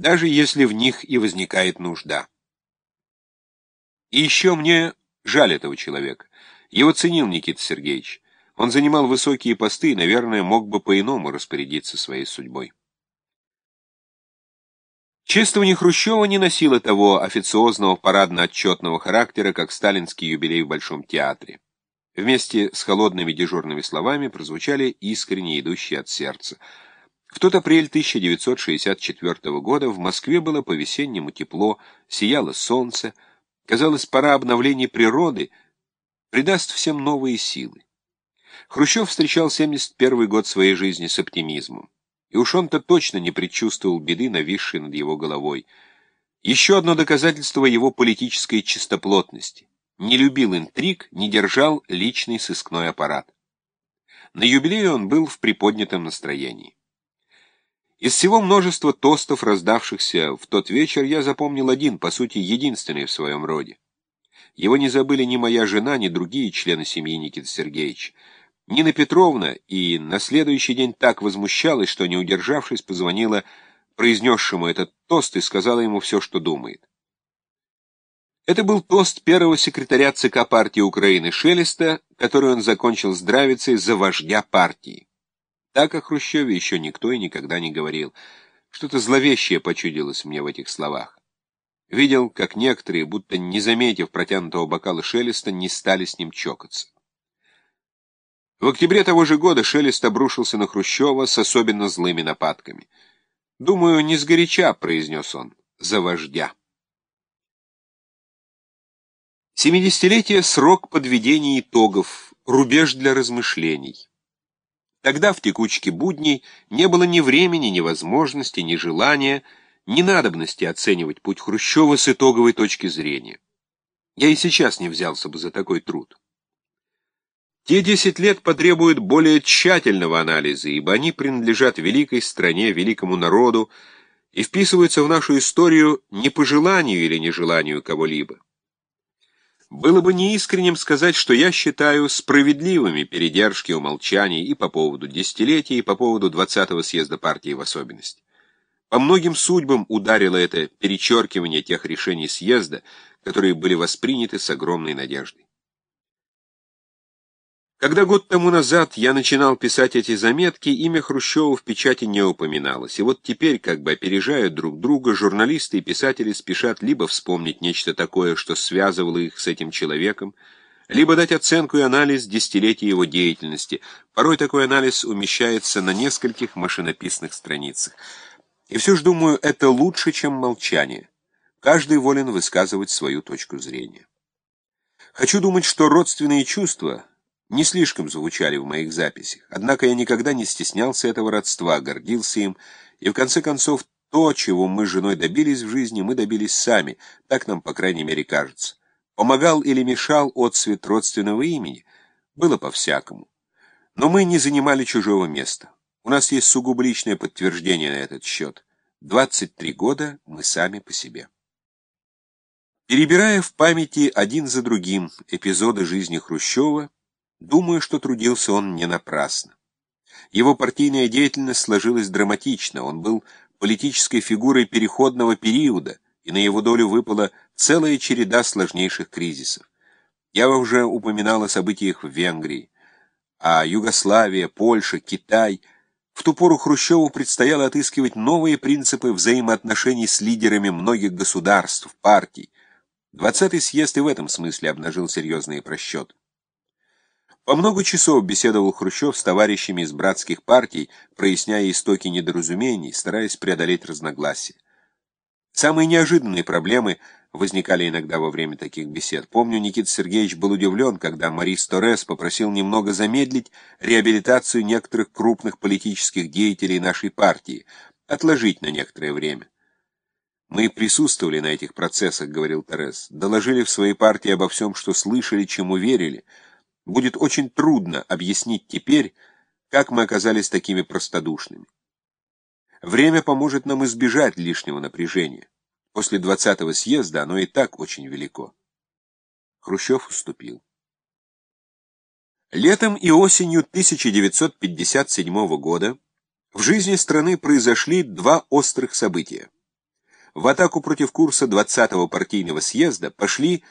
даже если в них и возникает нужда. И еще мне жаль этого человека. Его ценил Никита Сергеевич. Он занимал высокие посты и, наверное, мог бы по-иному распорядиться своей судьбой. Чествование Хрущева не носило того официозного парадно-отчетного характера, как сталинский юбилей в Большом театре. Вместе с холодными дежурными словами прозвучали искренне идущие от сердца. В тот апрель 1964 года в Москве было по-весеннему тепло, сияло солнце, казалось, пора обновления природы придаст всем новые силы. Хрущев встречал 71 год своей жизни с оптимизмом. И уж он-то точно не предчувствовал беды, нависшей над его головой. Еще одно доказательство его политической чистоплотности. Не любил интриг, не держал личный сыскной аппарат. На юбилее он был в приподнятом настроении. Из всего множества тостов, раздавшихся в тот вечер, я запомнил один, по сути, единственный в своем роде. Его не забыли ни моя жена, ни другие члены семьи Никиты Сергеевича. Нина Петровна и на следующий день так возмущалась, что, не удержавшись, позвонила произнесшему этот тост и сказала ему все, что думает. Это был тост первого секретаря ЦК партии Украины Шелеста, который он закончил здравицей за вождя партии. Так о Хрущеве еще никто и никогда не говорил. Что-то зловещее почудилось мне в этих словах. Видел, как некоторые, будто не заметив протянутого бокала Шелеста, не стали с ним чокаться. В октябре того же года Шелест обрушился на Хрущева с особенно злыми нападками. «Думаю, не сгоряча», — произнес он, — «за вождя». Семидесятилетие — срок подведения итогов, рубеж для размышлений. Тогда в текучке будней не было ни времени, ни возможности, ни желания, ни надобности оценивать путь Хрущева с итоговой точки зрения. Я и сейчас не взялся бы за такой труд. Те десять лет потребуют более тщательного анализа, ибо они принадлежат великой стране, великому народу и вписываются в нашу историю не по желанию или нежеланию кого-либо. Было бы неискренним сказать, что я считаю справедливыми передержки умолчаний и по поводу десятилетия, и по поводу 20-го съезда партии в особенности. По многим судьбам ударило это перечеркивание тех решений съезда, которые были восприняты с огромной надеждой. Когда год тому назад я начинал писать эти заметки, имя Хрущева в печати не упоминалось. И вот теперь, как бы опережая друг друга, журналисты и писатели спешат либо вспомнить нечто такое, что связывало их с этим человеком, либо дать оценку и анализ десятилетия его деятельности. Порой такой анализ умещается на нескольких машинописных страницах. И все же, думаю, это лучше, чем молчание. Каждый волен высказывать свою точку зрения. Хочу думать, что родственные чувства не слишком звучали в моих записях. Однако я никогда не стеснялся этого родства, гордился им, и в конце концов то, чего мы с женой добились в жизни, мы добились сами, так нам, по крайней мере, кажется. Помогал или мешал отцвет родственного имени, было по-всякому. Но мы не занимали чужого места. У нас есть сугубо личное подтверждение на этот счет. 23 года мы сами по себе. Перебирая в памяти один за другим эпизоды жизни Хрущева, Думаю, что трудился он не напрасно. Его партийная деятельность сложилась драматично, он был политической фигурой переходного периода, и на его долю выпала целая череда сложнейших кризисов. Я уже упоминал о событиях в Венгрии, а Югославия, Польша, Китай. В ту пору Хрущеву предстояло отыскивать новые принципы взаимоотношений с лидерами многих государств, партий. Двадцатый съезд и в этом смысле обнажил серьезные просчеты. По много часов беседовал Хрущев с товарищами из братских партий, проясняя истоки недоразумений, стараясь преодолеть разногласия. Самые неожиданные проблемы возникали иногда во время таких бесед. Помню, Никита Сергеевич был удивлен, когда Марис Торрес попросил немного замедлить реабилитацию некоторых крупных политических деятелей нашей партии, отложить на некоторое время. «Мы присутствовали на этих процессах», — говорил Торрес, — «доложили в своей партии обо всем, что слышали, чему верили» будет очень трудно объяснить теперь, как мы оказались такими простодушными. Время поможет нам избежать лишнего напряжения. После 20-го съезда оно и так очень велико. Хрущев уступил. Летом и осенью 1957 года в жизни страны произошли два острых события. в атаку против курса 20-го партийного съезда пошли